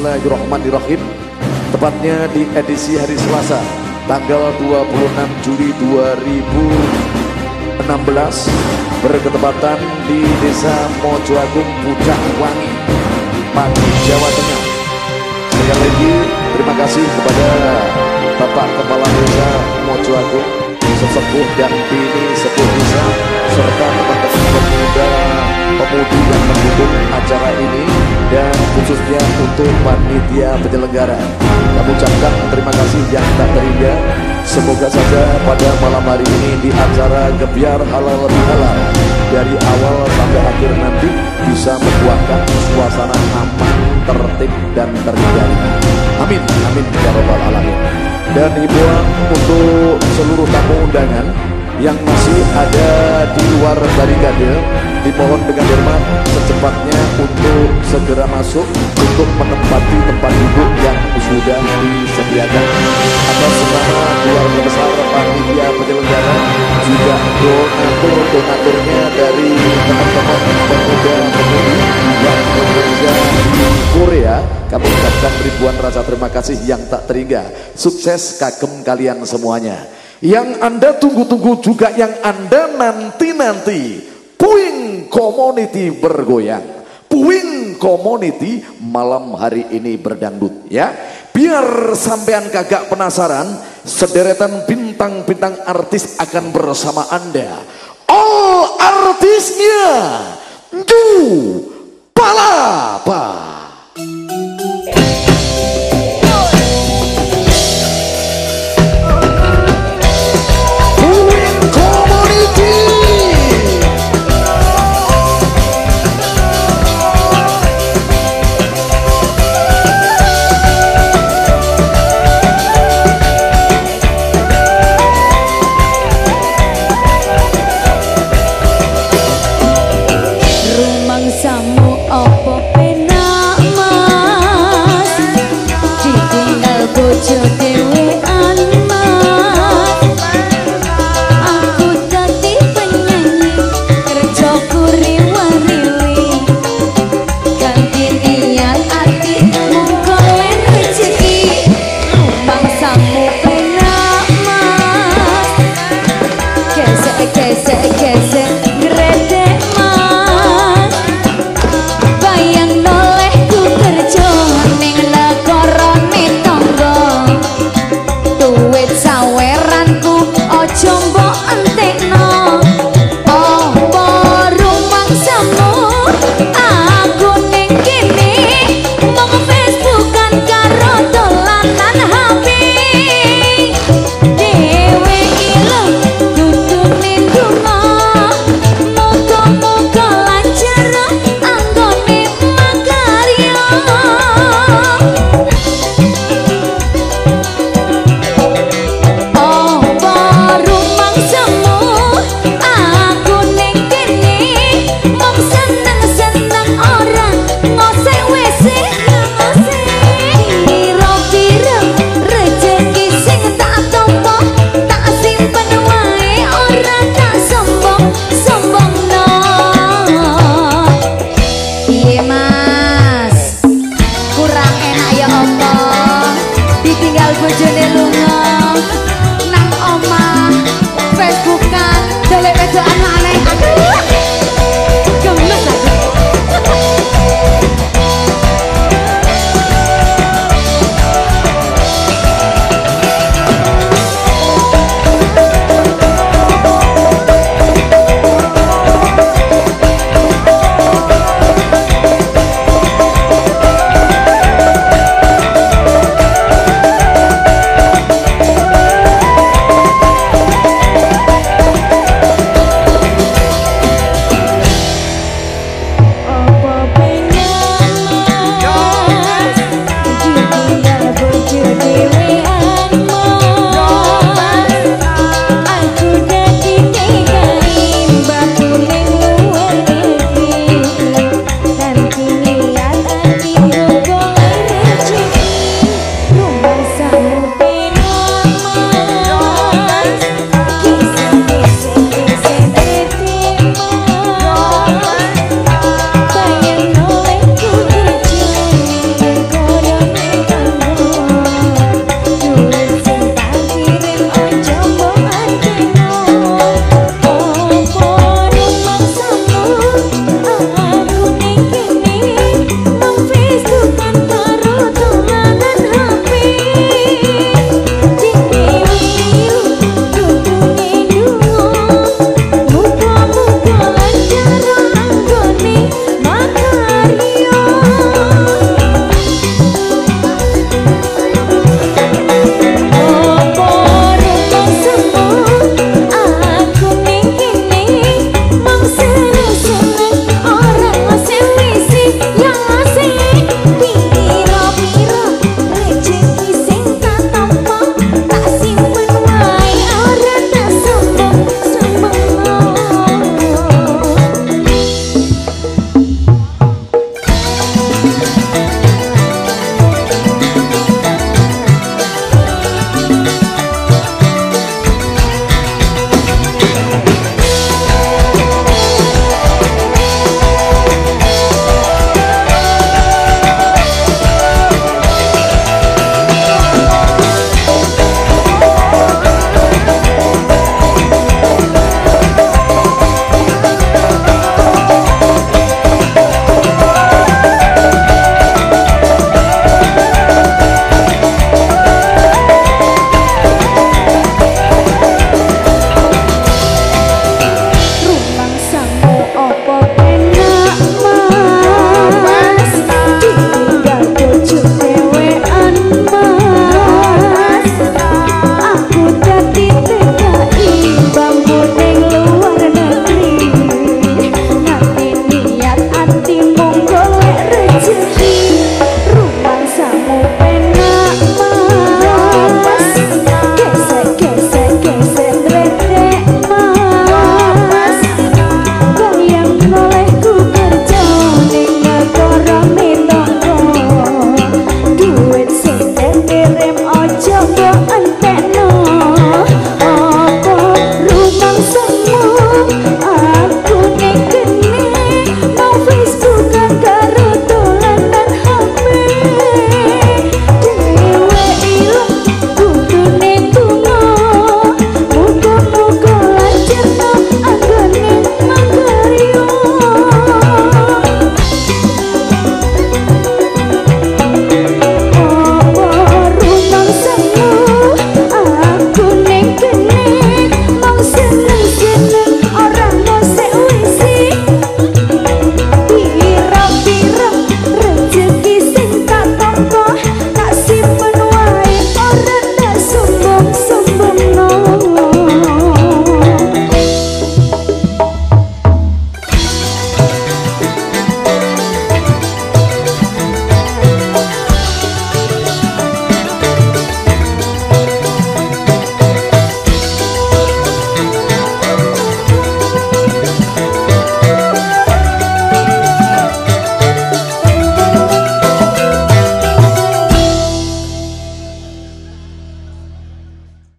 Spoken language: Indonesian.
Bismillahirrahmanirrahim. Tepatnya di edisi hari Selasa Tanggal 26 Juli 2016 Berketepatan di Desa Mojoagung Pucang Wangi Pati Jawa Tengah. Sekali lagi terima kasih kepada Bapak Kepala Desa Mojoagung Sesepuh dan Bini Sepuh Desa Serta teman-teman pemuda pemudi yang mendukung acara ini dan khususnya untuk panitia penyelenggara. Kami ucapkan terima kasih yang tak terhingga. Semoga saja pada malam hari ini di acara Gebiar Halal Lebih Halal dari awal sampai akhir nanti bisa membuahkan suasana aman, tertib dan terkendali. Amin, amin ya robbal alamin. Dan hiburan untuk seluruh tamu undangan yang masih ada di luar barikade dimohon dengan hormat secepatnya untuk segera masuk untuk menempati tempat duduk yang sudah disediakan. Atas nama keluarga besar panitia penyelenggara juga donatur donaturnya dari kami ucapkan ribuan rasa terima kasih yang tak terhingga sukses kagem kalian semuanya yang Anda tunggu-tunggu juga yang Anda nanti-nanti. Puing Community bergoyang. Puing Community malam hari ini berdangdut ya. Biar sampean kagak penasaran, sederetan bintang-bintang artis akan bersama Anda. All artisnya Du Palapa. enak ya oma, ditinggal bojone lunga. Nang oma Facebookan delek wedokan aneh aduh